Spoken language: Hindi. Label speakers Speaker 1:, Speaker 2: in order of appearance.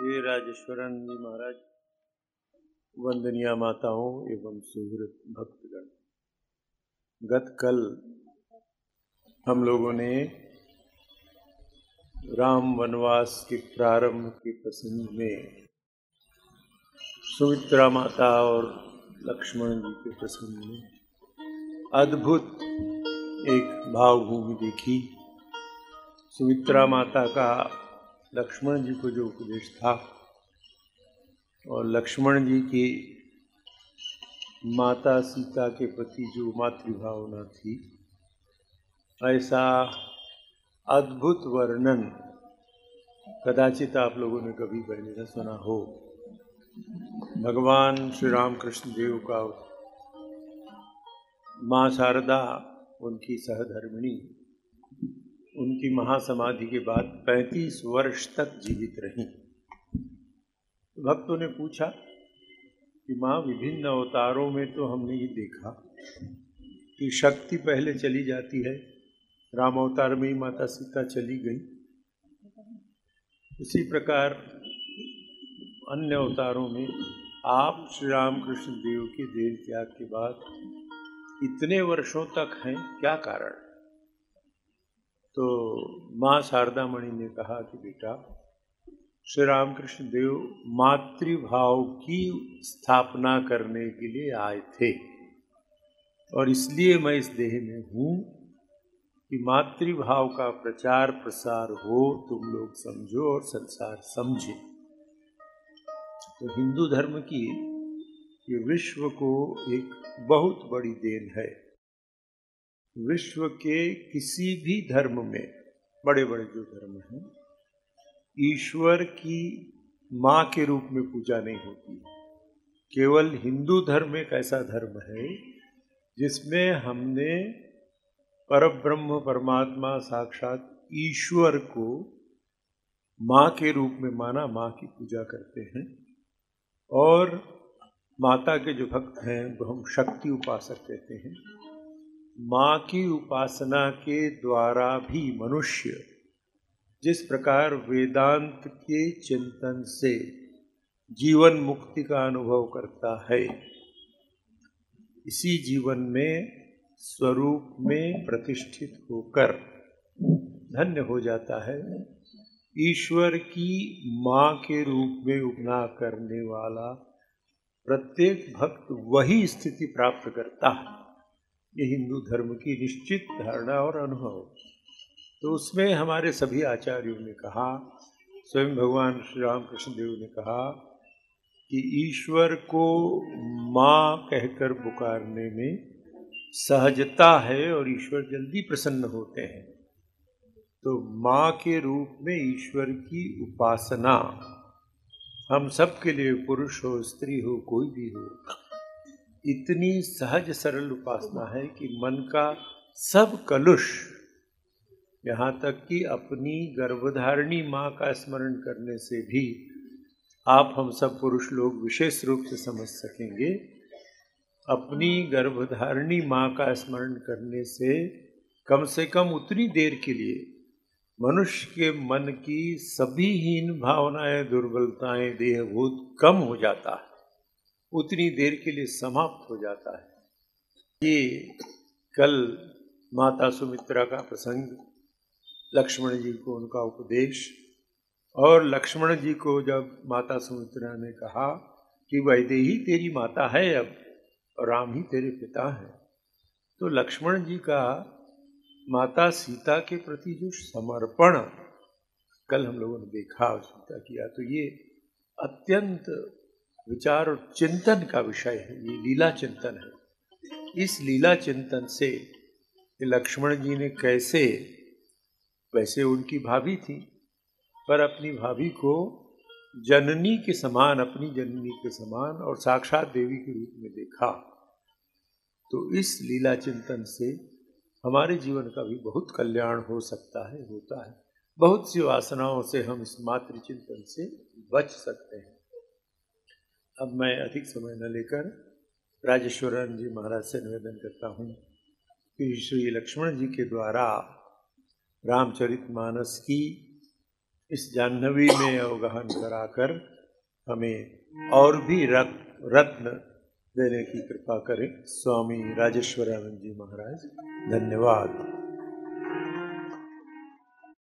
Speaker 1: हे राजेश्वरन जी महाराज, वंदनिया माताओं एवं सुहृत भक्तगण। गत कल हम लोगों ने राम वनवास के प्रारंभ के प्रसंग में सुमित्रा माता और लक्ष्मण जी के प्रसंग में अद्भुत एक भावभूमि देखी। सुमित्रा माता का लक्ष्मण जी को जो उपदेश था और लक्ष्मण जी की माता सीता के प्रति जो मातृभावना थी, ऐसा अद्भुत वर्णन कदाचित आप लोगों ने कभी पहले न सुना हो। भगवान श्री रामकृष्ण देव का माँ शारदा, उनकी सहधर्मिणी उनकी महासमाधि के बाद 35 वर्ष तक जीवित रहीं। भक्तों ने पूछा कि माँ, विभिन्न अवतारों में तो हमने ये देखा कि शक्ति पहले चली जाती है, राम अवतार में ही माता सीता चली गई। उसी प्रकार अन्य अवतारों में आप श्री राम कृष्ण देव के देव त्याग के बाद इतने वर्षों तक हैं, क्या कारण? तो माँ शारदा मणि ने कहा कि बेटा श्री रामकृष्ण देव मातृभाव की स्थापना करने के लिए आए थे और इसलिए मैं इस देह में हूँ कि मातृभाव का प्रचार प्रसार हो, तुम लोग समझो और संसार समझे। तो हिंदू धर्म की ये विश्व को एक बहुत बड़ी देन है। विश्व के किसी भी धर्म में बड़े बड़े जो धर्म हैं, ईश्वर की माँ के रूप में पूजा नहीं होती केवल हिंदू धर्म एक ऐसा धर्म है, जिसमें हमने पर ब्रह्म परमात्मा साक्षात ईश्वर को माँ के रूप में माना, माँ की पूजा करते हैं। और माता के जो भक्त हैं, वो हम शक्ति उपासक कहते हैं। माँ की उपासना के द्वारा भी मनुष्य जिस प्रकार वेदांत के चिंतन से जीवन मुक्ति का अनुभव करता है, इसी जीवन में स्वरूप में प्रतिष्ठित होकर धन्य हो जाता है। ईश्वर की माँ के रूप में उपना करने वाला प्रत्येक भक्त वही स्थिति प्राप्त करता है। ये हिंदू धर्म की निश्चित धारणा और अनुभव। तो उसमें हमारे सभी आचार्यों ने कहा, स्वयं भगवान श्री राम कृष्ण देव ने कहा कि ईश्वर को माँ कहकर पुकारने में सहजता है और ईश्वर जल्दी प्रसन्न होते हैं। तो माँ के रूप में ईश्वर की उपासना, हम सब के लिए पुरुष हो, स्त्री हो, कोई भी हो इतनी सहज सरल उपासना है कि मन का सब कलुष यहाँ तक कि अपनी गर्भधारिणी माँ का स्मरण करने से भी आप हम सब पुरुष लोग विशेष रूप से समझ सकेंगे। अपनी गर्भधारिणी माँ का स्मरण करने से कम से कम उतनी देर के लिए मनुष्य के मन की सभी हीन भावनाएँ, दुर्बलताएँ देहभूत कम हो जाता है। उतनी देर के लिए समाप्त हो जाता है। ये कल माता सुमित्रा का प्रसंग, लक्ष्मण जी को उनका उपदेश और लक्ष्मण जी को जब माता सुमित्रा ने कहा कि वैदेही तेरी माता है अब और राम ही तेरे पिता हैं तो लक्ष्मण जी का माता सीता के प्रति जो समर्पण कल हम लोगों ने देखा, सीता किया तो ये अत्यंत विचार और चिंतन का विषय है, ये लीला चिंतन है। इस लीला चिंतन से लक्ष्मण जी ने कैसे, वैसे उनकी भाभी थी, पर अपनी भाभी को जननी के समान, अपनी जननी के समान और साक्षात देवी के रूप में देखा। तो इस लीला चिंतन से हमारे जीवन का भी बहुत कल्याण हो सकता है, होता है। बहुत सी वासनाओं से हम इस मातृ चिंतन से बच सकते हैं। अब मैं अधिक समय न लेकर राजेश्वरन जी महाराज से निवेदन करता हूँ कि श्री लक्ष्मण जी के द्वारा रामचरित मानस की इस जाह्नवी में अवगहन कराकर हमें और भी रत्न देने की कृपा करें। स्वामी राजेश्वरानंद जी महाराज, धन्यवाद।